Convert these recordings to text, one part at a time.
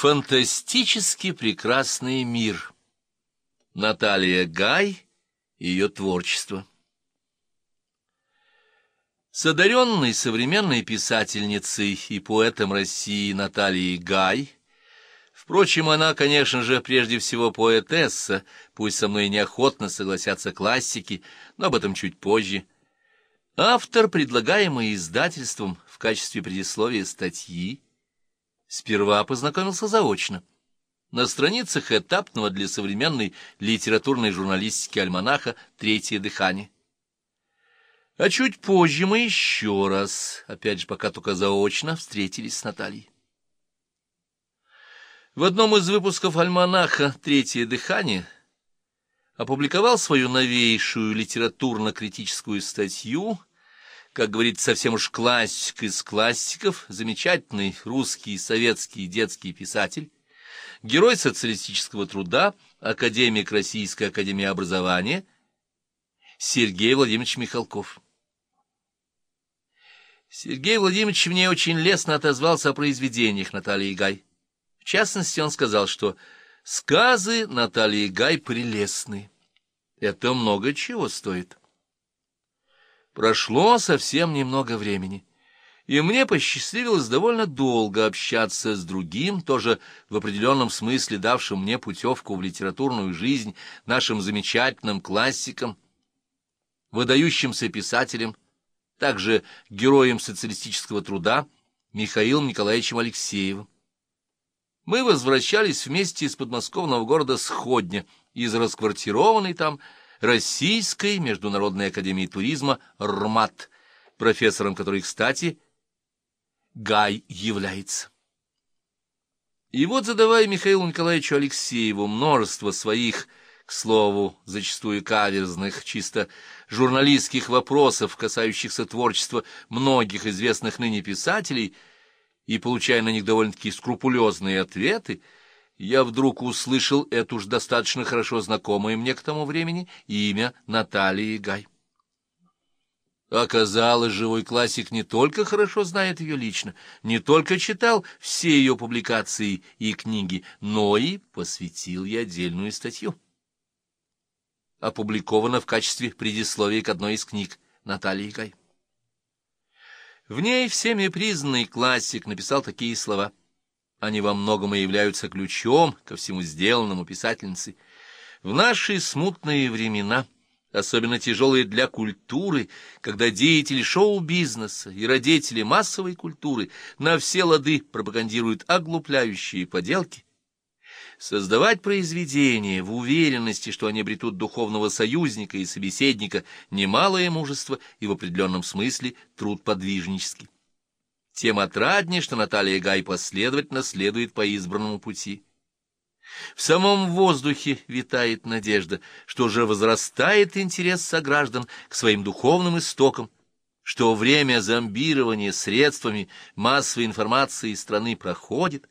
Фантастически прекрасный мир. Наталья Гай и ее творчество. С одаренной современной писательницей и поэтом России Натальей Гай, впрочем, она, конечно же, прежде всего поэтесса, пусть со мной неохотно согласятся классики, но об этом чуть позже, автор, предлагаемый издательством в качестве предисловия статьи, Сперва познакомился заочно. На страницах этапного для современной литературной журналистики альманаха «Третье дыхание». А чуть позже мы еще раз, опять же пока только заочно, встретились с Натальей. В одном из выпусков альманаха «Третье дыхание» опубликовал свою новейшую литературно-критическую статью как говорит совсем уж классик из классиков, замечательный русский советский детский писатель, герой социалистического труда, академик Российской академии образования Сергей Владимирович Михалков. Сергей Владимирович мне очень лестно отозвался о произведениях Натальи Гай. В частности, он сказал, что сказы Натальи Гай прелестны. Это много чего стоит. Прошло совсем немного времени, и мне посчастливилось довольно долго общаться с другим, тоже в определенном смысле давшим мне путевку в литературную жизнь, нашим замечательным классиком, выдающимся писателем, также героем социалистического труда Михаилом Николаевичем Алексеевым. Мы возвращались вместе из подмосковного города Сходня, из расквартированной там Российской международной академии туризма РМАТ, профессором которой, кстати, Гай является. И вот, задавая Михаилу Николаевичу Алексееву множество своих, к слову, зачастую каверзных, чисто журналистских вопросов, касающихся творчества многих известных ныне писателей, и получая на них довольно-таки скрупулезные ответы, я вдруг услышал это уж достаточно хорошо знакомое мне к тому времени имя Натальи Гай. Оказалось, живой классик не только хорошо знает ее лично, не только читал все ее публикации и книги, но и посвятил ей отдельную статью. Опубликована в качестве предисловия к одной из книг Натальи Гай. В ней всеми признанный классик написал такие слова — они во многом и являются ключом ко всему сделанному писательницей. В наши смутные времена, особенно тяжелые для культуры, когда деятели шоу-бизнеса и родители массовой культуры на все лады пропагандируют оглупляющие поделки, создавать произведения в уверенности, что они обретут духовного союзника и собеседника, немалое мужество и в определенном смысле труд подвижнический тем отраднее, что Наталья Гай последовательно следует по избранному пути. В самом воздухе витает надежда, что уже возрастает интерес сограждан к своим духовным истокам, что время зомбирования средствами массовой информации страны проходит,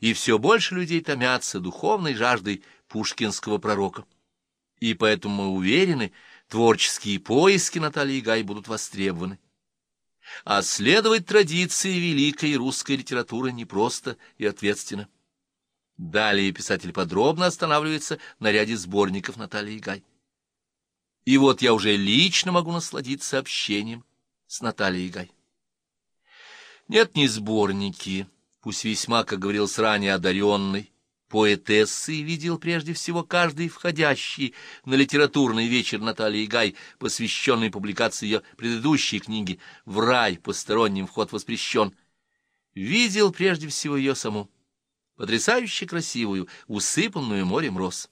и все больше людей томятся духовной жаждой пушкинского пророка. И поэтому мы уверены, творческие поиски Натальи Гай будут востребованы а следовать традиции великой русской литературы непросто и ответственно. Далее писатель подробно останавливается на ряде сборников Натальи Гай. И вот я уже лично могу насладиться общением с Натальей Гай. Нет, не сборники, пусть весьма, как говорилось ранее, одаренный, поэтессы видел прежде всего каждый входящий на литературный вечер Натальи Гай, посвященный публикации ее предыдущей книги «В рай посторонним вход воспрещен», видел прежде всего ее саму, потрясающе красивую, усыпанную морем роз.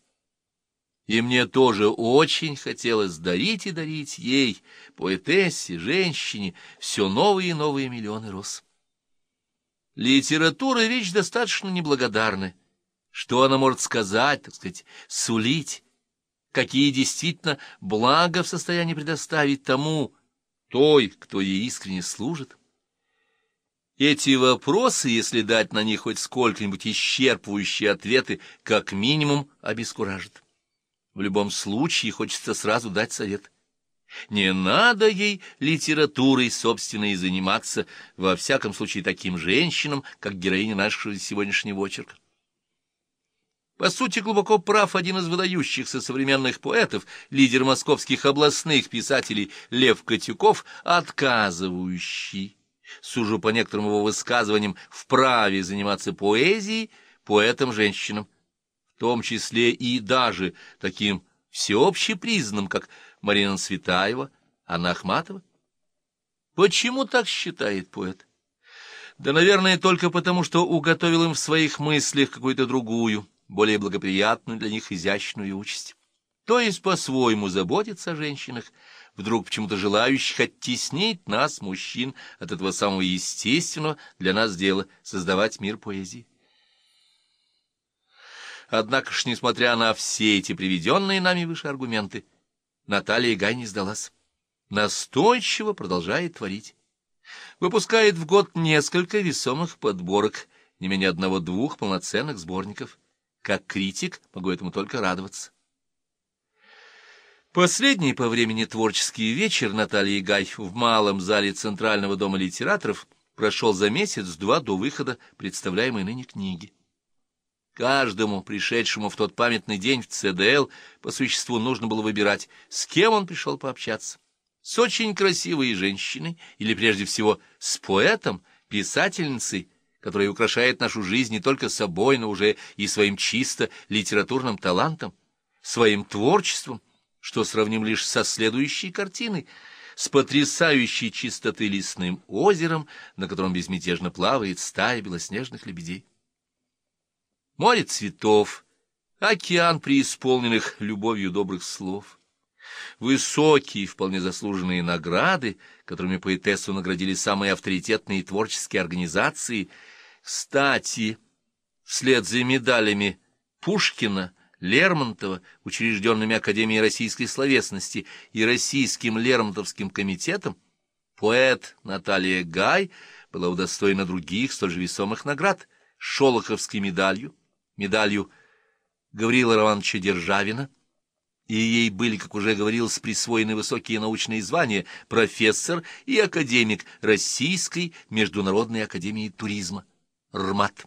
И мне тоже очень хотелось дарить и дарить ей, поэтессе, женщине, все новые и новые миллионы роз. Литература — вещь достаточно неблагодарная, что она может сказать, так сказать, сулить? Какие действительно блага в состоянии предоставить тому, той, кто ей искренне служит? Эти вопросы, если дать на них хоть сколько-нибудь исчерпывающие ответы, как минимум обескуражат. В любом случае хочется сразу дать совет. Не надо ей литературой собственной заниматься, во всяком случае таким женщинам, как героиня нашего сегодняшнего очерка. По сути, глубоко прав один из выдающихся современных поэтов, лидер московских областных писателей Лев Котюков, отказывающий, сужу по некоторым его высказываниям, вправе заниматься поэзией поэтом-женщинам, в том числе и даже таким всеобщепризнанным, как Марина Цветаева, Анна Ахматова. Почему так считает поэт? Да, наверное, только потому, что уготовил им в своих мыслях какую-то другую, более благоприятную для них изящную участь. То есть по-своему заботиться о женщинах, вдруг почему-то желающих оттеснить нас, мужчин, от этого самого естественного для нас дела — создавать мир поэзии. Однако ж, несмотря на все эти приведенные нами выше аргументы, Наталья Гай не сдалась. Настойчиво продолжает творить. Выпускает в год несколько весомых подборок, не менее одного-двух полноценных сборников — как критик могу этому только радоваться. Последний по времени творческий вечер Натальи Гай в малом зале Центрального дома литераторов прошел за месяц-два до выхода представляемой ныне книги. Каждому, пришедшему в тот памятный день в ЦДЛ, по существу нужно было выбирать, с кем он пришел пообщаться. С очень красивой женщиной или, прежде всего, с поэтом, писательницей, которая украшает нашу жизнь не только собой, но уже и своим чисто литературным талантом, своим творчеством, что сравним лишь со следующей картиной, с потрясающей чистоты лесным озером, на котором безмятежно плавает стая белоснежных лебедей. Море цветов, океан преисполненных любовью добрых слов — Высокие, вполне заслуженные награды, которыми поэтессу наградили самые авторитетные творческие организации. Кстати, вслед за медалями Пушкина, Лермонтова, учрежденными Академией российской словесности и Российским Лермонтовским комитетом, поэт Наталья Гай была удостоена других столь же весомых наград — Шолоховской медалью, медалью Гаврила Романовича Державина — и ей были, как уже говорилось, присвоены высокие научные звания профессор и академик Российской международной академии туризма РМАТ.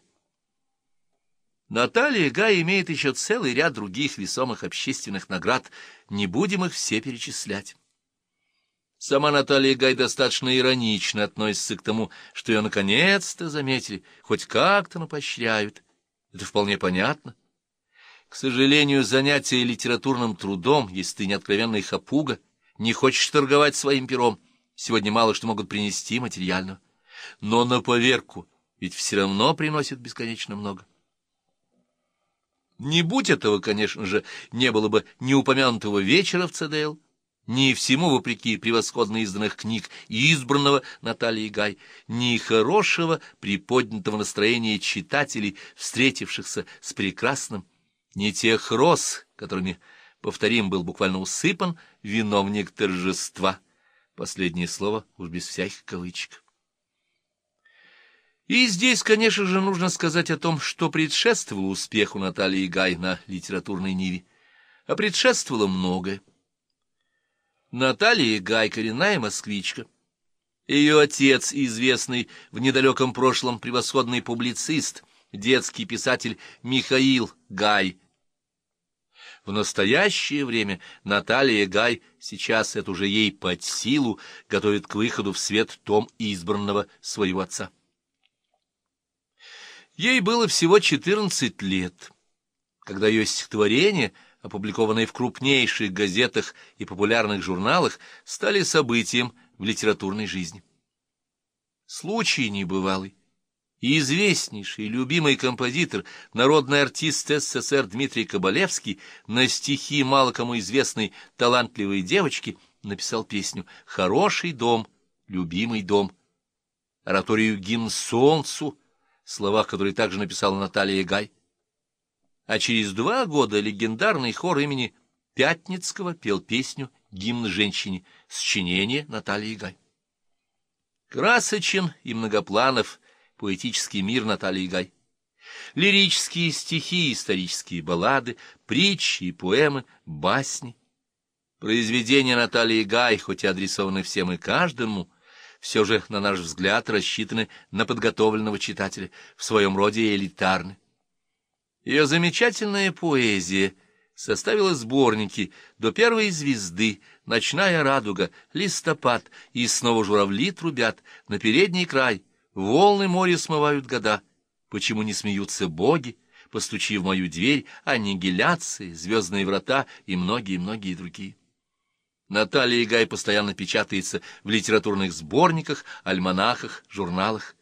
Наталья Гай имеет еще целый ряд других весомых общественных наград, не будем их все перечислять. Сама Наталья Гай достаточно иронично относится к тому, что ее наконец-то заметили, хоть как-то, но поощряют. Это вполне понятно. К сожалению, занятие литературным трудом, если ты не откровенный хапуга, не хочешь торговать своим пером, сегодня мало что могут принести материального. Но на поверку ведь все равно приносит бесконечно много. Не будь этого, конечно же, не было бы ни упомянутого вечера в ЦДЛ, ни всему вопреки превосходно изданных книг избранного Натальи Гай, ни хорошего приподнятого настроения читателей, встретившихся с прекрасным не тех роз, которыми, повторим, был буквально усыпан виновник торжества. Последнее слово уж без всяких кавычек. И здесь, конечно же, нужно сказать о том, что предшествовало успеху Натальи Гай на литературной ниве. А предшествовало многое. Наталья Гай — коренная москвичка. Ее отец, известный в недалеком прошлом превосходный публицист, детский писатель Михаил Гай, в настоящее время Наталья Гай, сейчас это уже ей под силу, готовит к выходу в свет том избранного своего отца. Ей было всего 14 лет, когда ее стихотворения, опубликованные в крупнейших газетах и популярных журналах, стали событием в литературной жизни. Случай небывалый и известнейший любимый композитор, народный артист СССР Дмитрий Кабалевский на стихи мало кому известной талантливой девочки написал песню «Хороший дом, любимый дом», ораторию «Гимн солнцу», слова которые также написала Наталья Гай. А через два года легендарный хор имени Пятницкого пел песню «Гимн женщине» сочинение Натальи Гай. Красочен и многопланов поэтический мир Натальи Гай. Лирические стихи, исторические баллады, притчи и поэмы, басни. Произведения Натальи Гай, хоть и адресованы всем и каждому, все же, на наш взгляд, рассчитаны на подготовленного читателя, в своем роде элитарны. Ее замечательная поэзия составила сборники «До первой звезды», «Ночная радуга», «Листопад» и снова журавли трубят на передний край, волны моря смывают года. Почему не смеются боги, постучи в мою дверь, аннигиляции, звездные врата и многие-многие другие. Наталья Гай постоянно печатается в литературных сборниках, альманахах, журналах.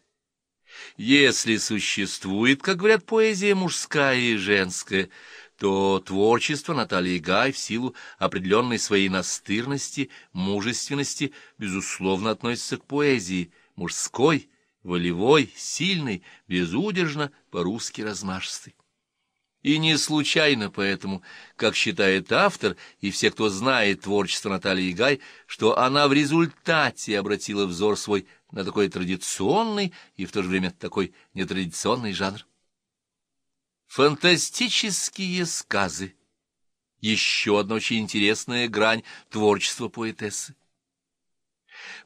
Если существует, как говорят, поэзия мужская и женская, то творчество Натальи Гай в силу определенной своей настырности, мужественности, безусловно, относится к поэзии мужской, волевой, сильной, безудержно, по-русски размашистой. И не случайно поэтому, как считает автор и все, кто знает творчество Натальи Гай, что она в результате обратила взор свой на такой традиционный и в то же время такой нетрадиционный жанр. Фантастические сказы. Еще одна очень интересная грань творчества поэтессы.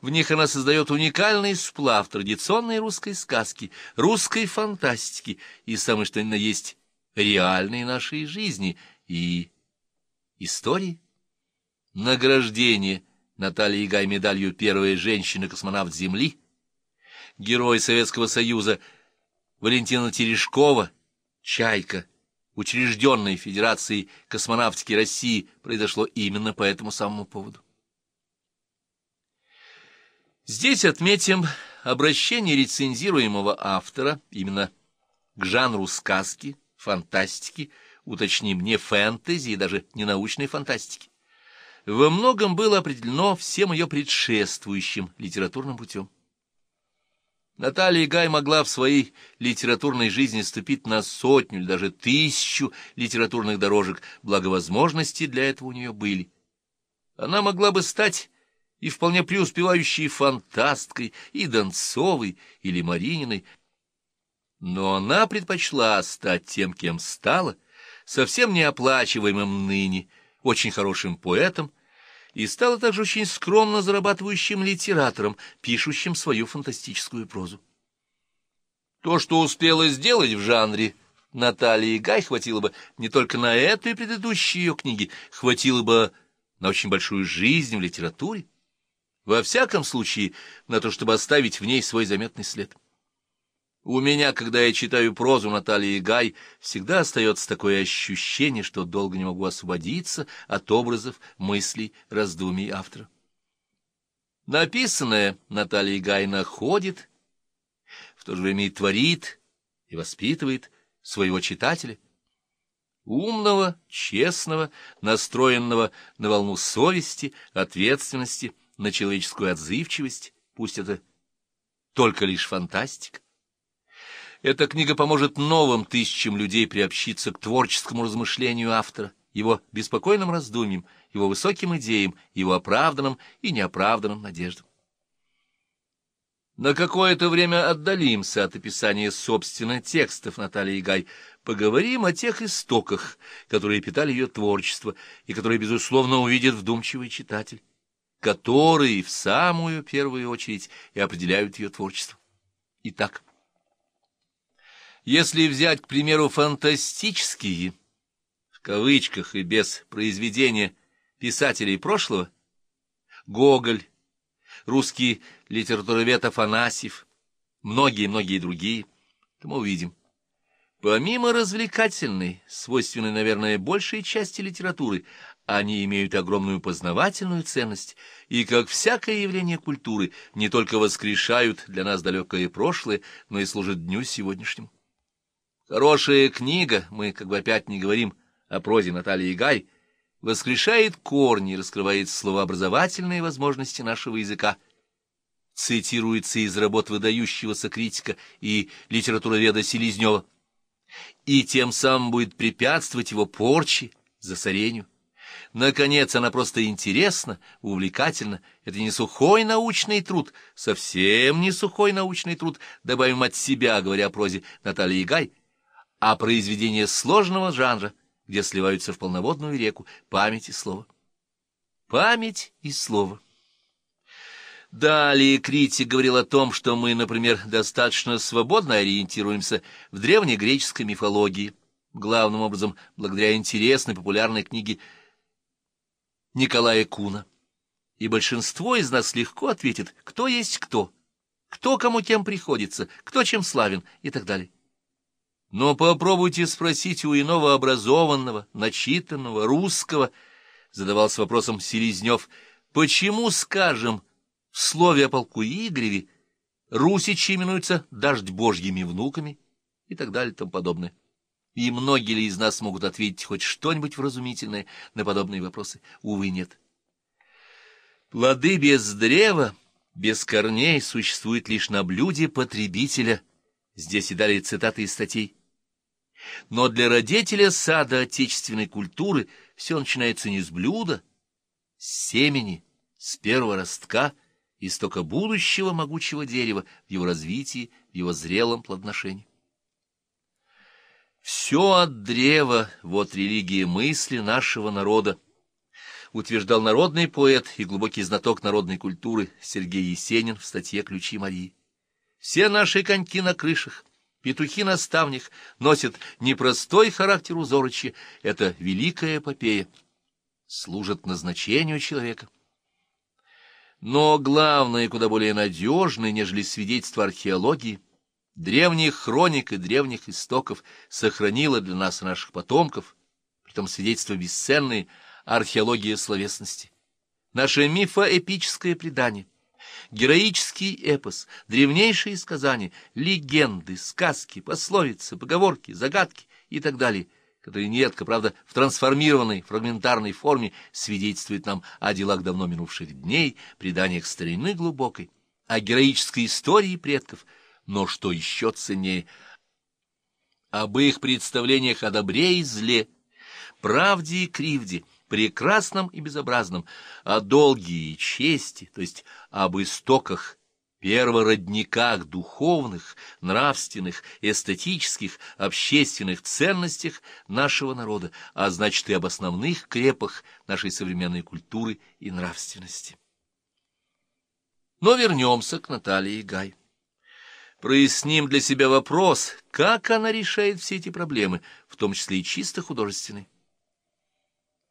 В них она создает уникальный сплав традиционной русской сказки, русской фантастики и, самое что ни на есть, реальной нашей жизни и истории. Награждение Натальи Гай медалью «Первая женщина-космонавт Земли», герой Советского Союза Валентина Терешкова, «Чайка», учрежденной Федерацией космонавтики России, произошло именно по этому самому поводу. Здесь отметим обращение рецензируемого автора именно к жанру сказки, фантастики, уточним, не фэнтези и даже не научной фантастики, во многом было определено всем ее предшествующим литературным путем. Наталья Гай могла в своей литературной жизни ступить на сотню или даже тысячу литературных дорожек, благо возможности для этого у нее были. Она могла бы стать и вполне преуспевающей фантасткой, и Донцовой, или Марининой, но она предпочла стать тем, кем стала, совсем неоплачиваемым ныне, очень хорошим поэтом, и стала также очень скромно зарабатывающим литератором, пишущим свою фантастическую прозу. То, что успела сделать в жанре Натальи Гай, хватило бы не только на эту и предыдущие ее книги, хватило бы на очень большую жизнь в литературе, во всяком случае на то, чтобы оставить в ней свой заметный след. У меня, когда я читаю прозу Натальи Гай, всегда остается такое ощущение, что долго не могу освободиться от образов, мыслей, раздумий автора. Написанное Наталья Гай находит, в то же время и творит, и воспитывает своего читателя. Умного, честного, настроенного на волну совести, ответственности, на человеческую отзывчивость, пусть это только лишь фантастика. Эта книга поможет новым тысячам людей приобщиться к творческому размышлению автора, его беспокойным раздумьям, его высоким идеям, его оправданным и неоправданным надеждам. На какое-то время отдалимся от описания собственных текстов Натальи Гай, поговорим о тех истоках, которые питали ее творчество и которые, безусловно, увидит вдумчивый читатель, которые в самую первую очередь и определяют ее творчество. Итак, если взять, к примеру, фантастические, в кавычках и без произведения писателей прошлого, Гоголь, русский литературовед Афанасьев, многие-многие другие, то мы увидим. Помимо развлекательной, свойственной, наверное, большей части литературы, они имеют огромную познавательную ценность и, как всякое явление культуры, не только воскрешают для нас далекое прошлое, но и служат дню сегодняшнему. Хорошая книга, мы как бы опять не говорим о прозе Натальи Гай, воскрешает корни и раскрывает словообразовательные возможности нашего языка. Цитируется из работ выдающегося критика и литературоведа Селезнева. И тем самым будет препятствовать его порче, засорению. Наконец, она просто интересна, увлекательна. Это не сухой научный труд, совсем не сухой научный труд, добавим от себя, говоря о прозе Натальи Гай, а произведение сложного жанра, где сливаются в полноводную реку память и слово. Память и слово. Далее критик говорил о том, что мы, например, достаточно свободно ориентируемся в древнегреческой мифологии, главным образом благодаря интересной популярной книге Николая Куна. И большинство из нас легко ответит, кто есть кто, кто кому кем приходится, кто чем славен и так далее. Но попробуйте спросить у иного образованного, начитанного, русского, задавался вопросом Селезнев, почему, скажем, в слове о полку Игореве русичи именуются дождь божьими внуками и так далее и тому подобное. И многие ли из нас могут ответить хоть что-нибудь вразумительное на подобные вопросы? Увы, нет. Плоды без древа, без корней существуют лишь на блюде потребителя. Здесь и далее цитаты из статей. Но для родителя сада отечественной культуры все начинается не с блюда, с семени, с первого ростка, истока будущего могучего дерева в его развитии, в его зрелом плодоношении. Все от древа, вот религия мысли нашего народа, утверждал народный поэт и глубокий знаток народной культуры Сергей Есенин в статье «Ключи Марии». Все наши коньки на крышах — Петухи на ставнях носят непростой характер узорочья, это великая эпопея, служат назначению человека. Но главное, куда более надежное, нежели свидетельство археологии, древних хроник и древних истоков сохранила для нас и наших потомков, притом свидетельство бесценное, археология словесности. Наше мифоэпическое предание — Героический эпос, древнейшие сказания, легенды, сказки, пословицы, поговорки, загадки и так далее, которые нередко, правда, в трансформированной фрагментарной форме свидетельствуют нам о делах давно минувших дней, преданиях старины глубокой, о героической истории предков, но, что еще ценнее, об их представлениях о добре и зле, правде и кривде, прекрасном и безобразном, о долге и чести, то есть об истоках, первородниках духовных, нравственных, эстетических, общественных ценностях нашего народа, а значит и об основных крепах нашей современной культуры и нравственности. Но вернемся к Наталье Гай. Проясним для себя вопрос, как она решает все эти проблемы, в том числе и чисто художественные.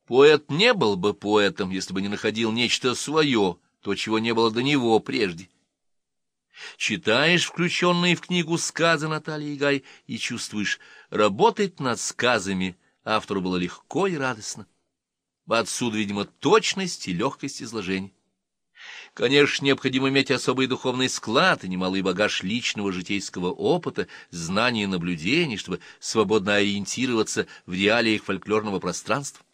Поэт не был бы поэтом, если бы не находил нечто свое, то, чего не было до него прежде. Читаешь включенные в книгу сказы Натальи Гай и чувствуешь, работать над сказами автору было легко и радостно. Отсюда, видимо, точность и легкость изложения. Конечно, необходимо иметь особый духовный склад и немалый багаж личного житейского опыта, знаний и наблюдений, чтобы свободно ориентироваться в реалиях фольклорного пространства.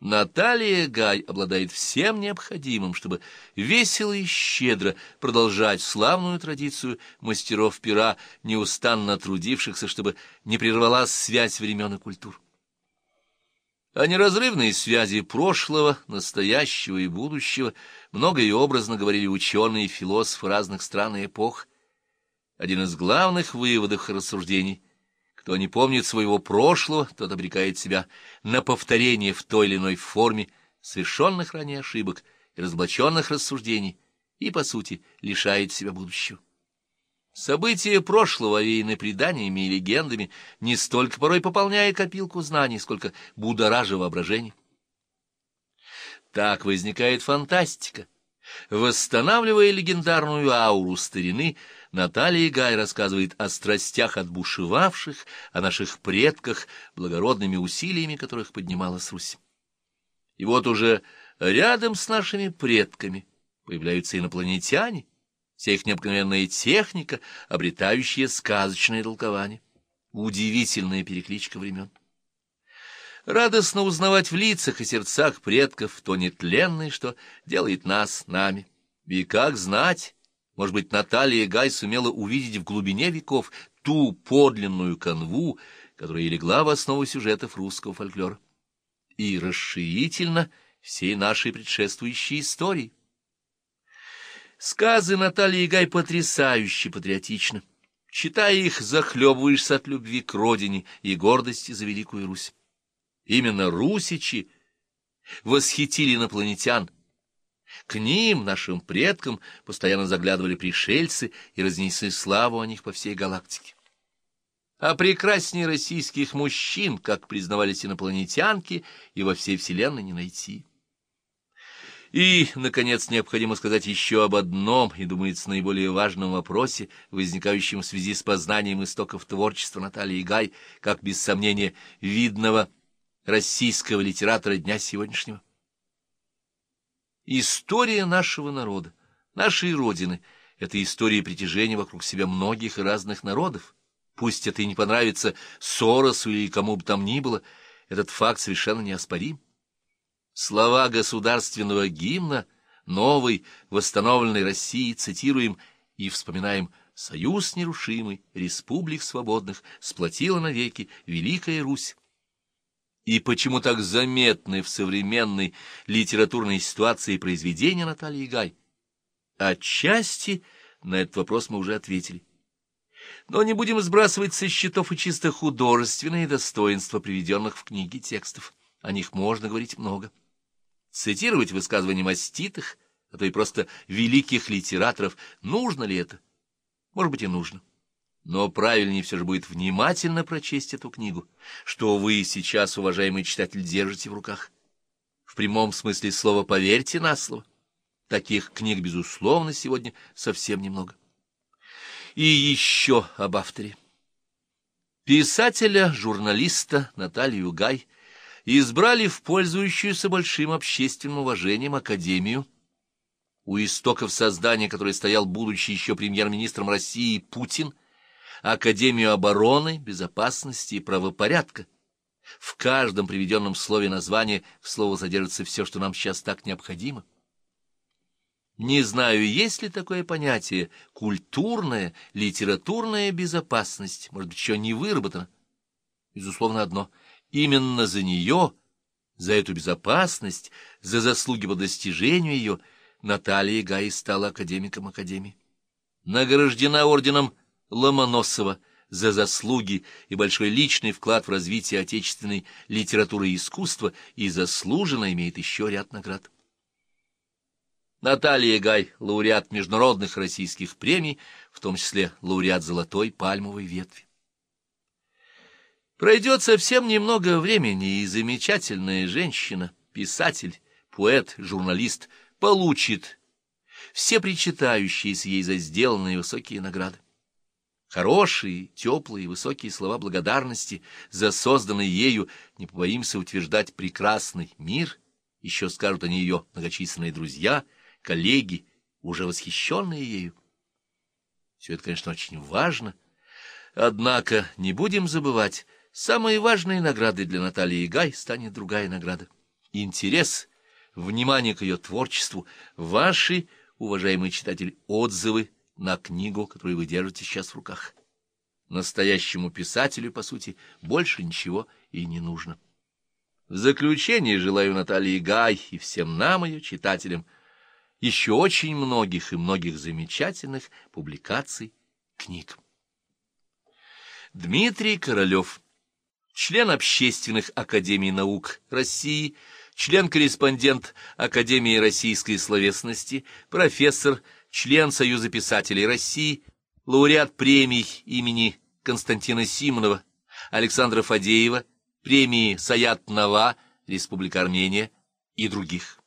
Наталья Гай обладает всем необходимым, чтобы весело и щедро продолжать славную традицию мастеров пера, неустанно трудившихся, чтобы не прервалась связь времен и культур. О неразрывной связи прошлого, настоящего и будущего много и образно говорили ученые и философы разных стран и эпох. Один из главных выводов и рассуждений кто не помнит своего прошлого, тот обрекает себя на повторение в той или иной форме совершенных ранее ошибок и разоблаченных рассуждений, и, по сути, лишает себя будущего. События прошлого, овеяны преданиями и легендами, не столько порой пополняя копилку знаний, сколько будоража воображение. Так возникает фантастика. Восстанавливая легендарную ауру старины, Наталья Гай рассказывает о страстях отбушевавших, о наших предках, благородными усилиями которых поднималась Русь. И вот уже рядом с нашими предками появляются инопланетяне, вся их необыкновенная техника, обретающая сказочное толкование. Удивительная перекличка времен. Радостно узнавать в лицах и сердцах предков то нетленное, что делает нас нами. И как знать, может быть, Наталья Гай сумела увидеть в глубине веков ту подлинную канву, которая и легла в основу сюжетов русского фольклора. И расширительно всей нашей предшествующей истории. Сказы Натальи Гай потрясающе патриотичны. Читая их, захлебываешься от любви к родине и гордости за Великую Русь. Именно русичи восхитили инопланетян, к ним, нашим предкам, постоянно заглядывали пришельцы и разнесли славу о них по всей галактике. А прекрасней российских мужчин, как признавались инопланетянки, и во всей вселенной не найти. И, наконец, необходимо сказать еще об одном, и, думается, наиболее важном вопросе, возникающем в связи с познанием истоков творчества Натальи Гай, как, без сомнения, видного российского литератора дня сегодняшнего. История нашего народа, нашей Родины — это история притяжения вокруг себя многих разных народов. Пусть это и не понравится Соросу или кому бы там ни было, этот факт совершенно неоспорим. Слова государственного гимна новой, восстановленной России цитируем и вспоминаем «Союз нерушимый, республик свободных, сплотила навеки Великая Русь». И почему так заметны в современной литературной ситуации произведения Натальи Гай? Отчасти на этот вопрос мы уже ответили. Но не будем сбрасывать со счетов и чисто художественные достоинства приведенных в книге текстов. О них можно говорить много цитировать высказывания маститых, а то и просто великих литераторов, нужно ли это? Может быть, и нужно. Но правильнее все же будет внимательно прочесть эту книгу, что вы сейчас, уважаемый читатель, держите в руках. В прямом смысле слова поверьте на слово. Таких книг, безусловно, сегодня совсем немного. И еще об авторе. Писателя, журналиста Наталью Гай избрали в пользующуюся большим общественным уважением Академию, у истоков создания которой стоял будущий еще премьер-министром России Путин, Академию обороны, безопасности и правопорядка. В каждом приведенном слове названия в слово содержится все, что нам сейчас так необходимо. Не знаю, есть ли такое понятие «культурная, литературная безопасность», может быть, еще не выработано. Безусловно, одно — Именно за нее, за эту безопасность, за заслуги по достижению ее, Наталья Гай стала академиком Академии. Награждена орденом Ломоносова за заслуги и большой личный вклад в развитие отечественной литературы и искусства и заслуженно имеет еще ряд наград. Наталья Гай — лауреат международных российских премий, в том числе лауреат «Золотой пальмовой ветви». Пройдет совсем немного времени, и замечательная женщина, писатель, поэт, журналист получит все причитающиеся ей за сделанные высокие награды. Хорошие, теплые, высокие слова благодарности за созданный ею, не побоимся утверждать, прекрасный мир, еще скажут они ее многочисленные друзья, коллеги, уже восхищенные ею. Все это, конечно, очень важно, однако не будем забывать, Самой важной наградой для Натальи Гай станет другая награда. Интерес, внимание к ее творчеству, ваши, уважаемый читатель, отзывы на книгу, которую вы держите сейчас в руках. Настоящему писателю, по сути, больше ничего и не нужно. В заключение желаю Наталье Гай и всем нам, ее читателям, еще очень многих и многих замечательных публикаций, книг. Дмитрий Королев член общественных академий наук России, член-корреспондент Академии российской словесности, профессор, член Союза писателей России, лауреат премий имени Константина Симонова, Александра Фадеева, премии Саят Нава, Республика Армения и других.